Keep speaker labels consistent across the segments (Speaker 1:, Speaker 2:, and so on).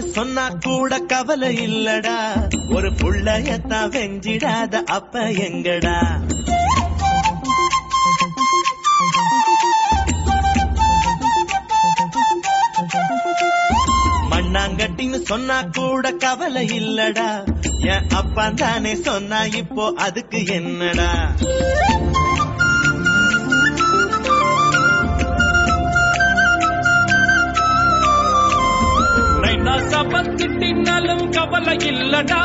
Speaker 1: சொன்னா கூட கவலை இல்லடா. ஒரு புள்ளையத்தான் வெஞ்சிடாத அப்ப எங்கடா? மண்ணாங்கட்டின்னு சொன்னா கூட கவலை இல்லடா. என் அப்பா தானே சொன்னா இப்போ அதுக்கு என்னடா?
Speaker 2: திட்டினாலும் இல்லடா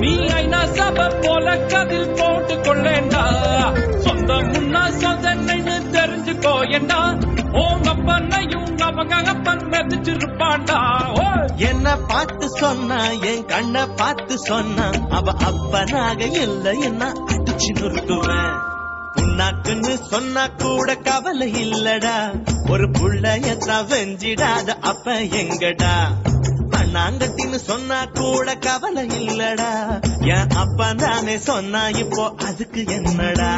Speaker 2: நீ ஐநா சப போல கதில் போட்டு கொள்ளேண்டா சொந்த முன்னா சொதனைன்னு தெரிஞ்சுக்கோயண்டா உங்க அப்பனையும் அவங்க அப்பன் மெதிச்சிருப்பான்டா
Speaker 1: என்ன பார்த்து சொன்னா என் கண்ண பார்த்து சொன்னா அவ அப்பனாக இல்ல என்ன அடிச்சு நொறுக்குவேன். புண்ணாக்குன்னு சொன்னா கூட கவலை இல்லடா. ஒரு புள்ளைய தவஞ்சிடாத அப்ப எங்கடா? பண்ணாங்கட்டின்னு சொன்னா கூட கவலை இல்லடா. என் அப்பா தானே சொன்னா இப்போ அதுக்கு என்னடா?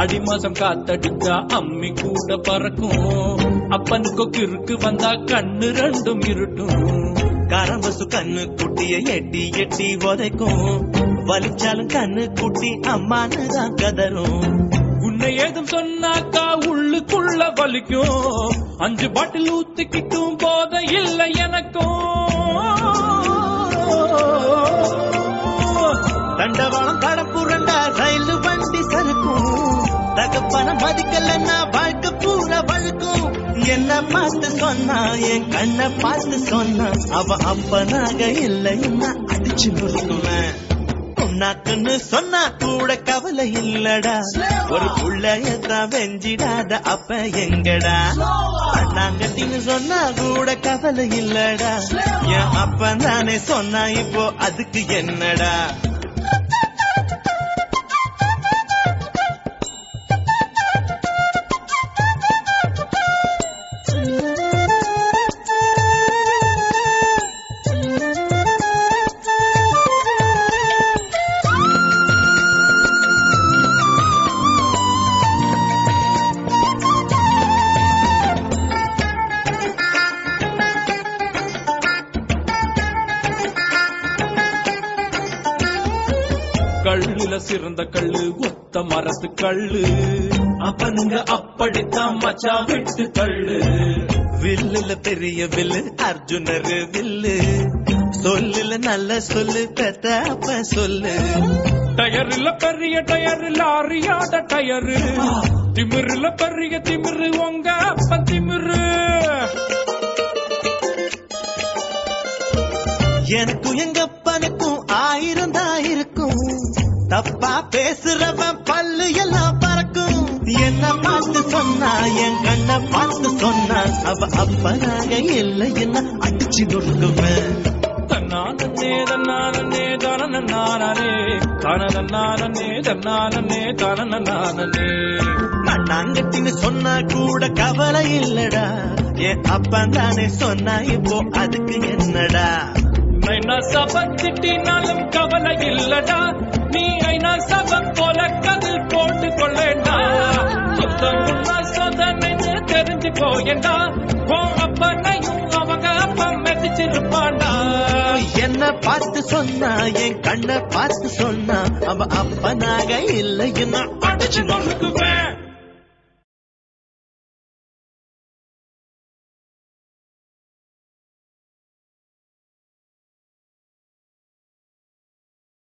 Speaker 2: அடிமாசம் காத்தடிச்சா அம்மி கூட பறக்கும். அப்பனுக்கு கிறுக்கு வந்தா கண்ணு ரெண்டும் இருட்டும்.
Speaker 1: கரம்பசு கண்ணு குட்டிய எட்டி எட்டி உதைக்கும். வலிச்சாலும் கண்ணு குட்டி அம்மானு தான் கதரும்.
Speaker 2: உன்னை ஏதும் சொன்னாக்கா உள்ளுக்குள்ள வலிக்கும். அஞ்சு பாட்டில் ஊத்திக்கிட்டும் போத இல்லை எனக்கும்
Speaker 1: பணம் மதிக்கலன்னா வாழ்க்கை பூரா வழுக்கும். என்ன பார்த்து சொன்னா என் கண்ணை பார்த்து சொன்னா அவ அப்பனாக இல்லைன்னா அடிச்சு நொறுக்குவேன். சொன்னா கூட கவலை இல்லடா. ஒரு புள்ளையத்தான் வெஞ்சிடாத அப்ப எங்கடா? அண்ணாங்கட்டின்னு சொன்னா கூட கவலை இல்லடா. என் அப்பன் தானே சொன்னா இப்போ அதுக்கு என்னடா?
Speaker 2: கல்லுல சிறந்த கல்லு ஒத்த மரத்து கல்லு. அவனுங்க அப்படித்தான் மச்சா விட்டு தள்ளு
Speaker 1: வில்லுல பெரிய வில்லு அர்ஜுனரு வில்லு. சொல்லுல நல்ல சொல்லு பெத்த அப்ப சொல்லு.
Speaker 2: டயர்ல பெரிய டயர் லாரியாத டயரு. திமிருல பெரிய திமிரு உங்க அப்ப திமிரு.
Speaker 1: எனக்கும் எங்க அப்பனுக்கும் ஆயிரம் தான் இருக்கும். தப்பா பேசுறவன் பல்லு எல்லாம் பறக்கும். என்ன பார்த்து சொன்னா என் கண்ணை பார்த்து சொன்னா அவ அப்பனாக இல்லை என்ன அடிச்சு நொறுக்குவேன்
Speaker 2: தன்னானே தன்னானே தனநானே தனநானே தன்னானே தனநானே
Speaker 1: மண்ணாங்கட்டின்னு சொன்னா கூட கவலை இல்லடா. என் அப்பன் தானே சொன்னா இப்போ அதுக்கு என்னடா?
Speaker 2: ஐநா சப திட்டினாலும் கவலை இல்லடா. நீ ஐநா சப போல கதில் போட்டு கொள்ளேண்டா. சுத்தம் உள்ள தெரிஞ்சு போயண்டா. உன் அப்பனையும் அவங்க அப்பா மெதிச்சிருப்பாண்டா.
Speaker 1: என்ன பார்த்து சொன்னா என் கண்ணை பார்த்து சொன்னா அவ அப்பனாக இல்லை என்ன
Speaker 2: அடிச்சு நொறுக்குவேன்.